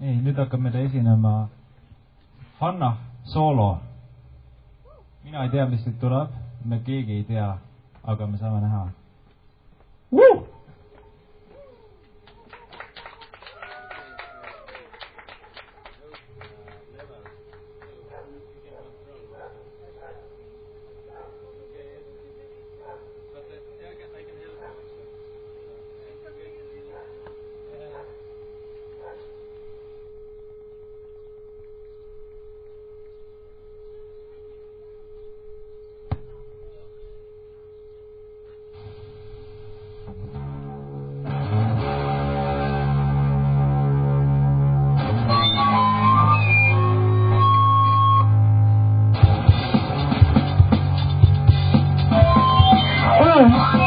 nii, nüüd hakkab meile esinema Hanna soolo. mina ei tea, mis nüüd tuleb, me keegi ei tea, aga me saame näha. Oh.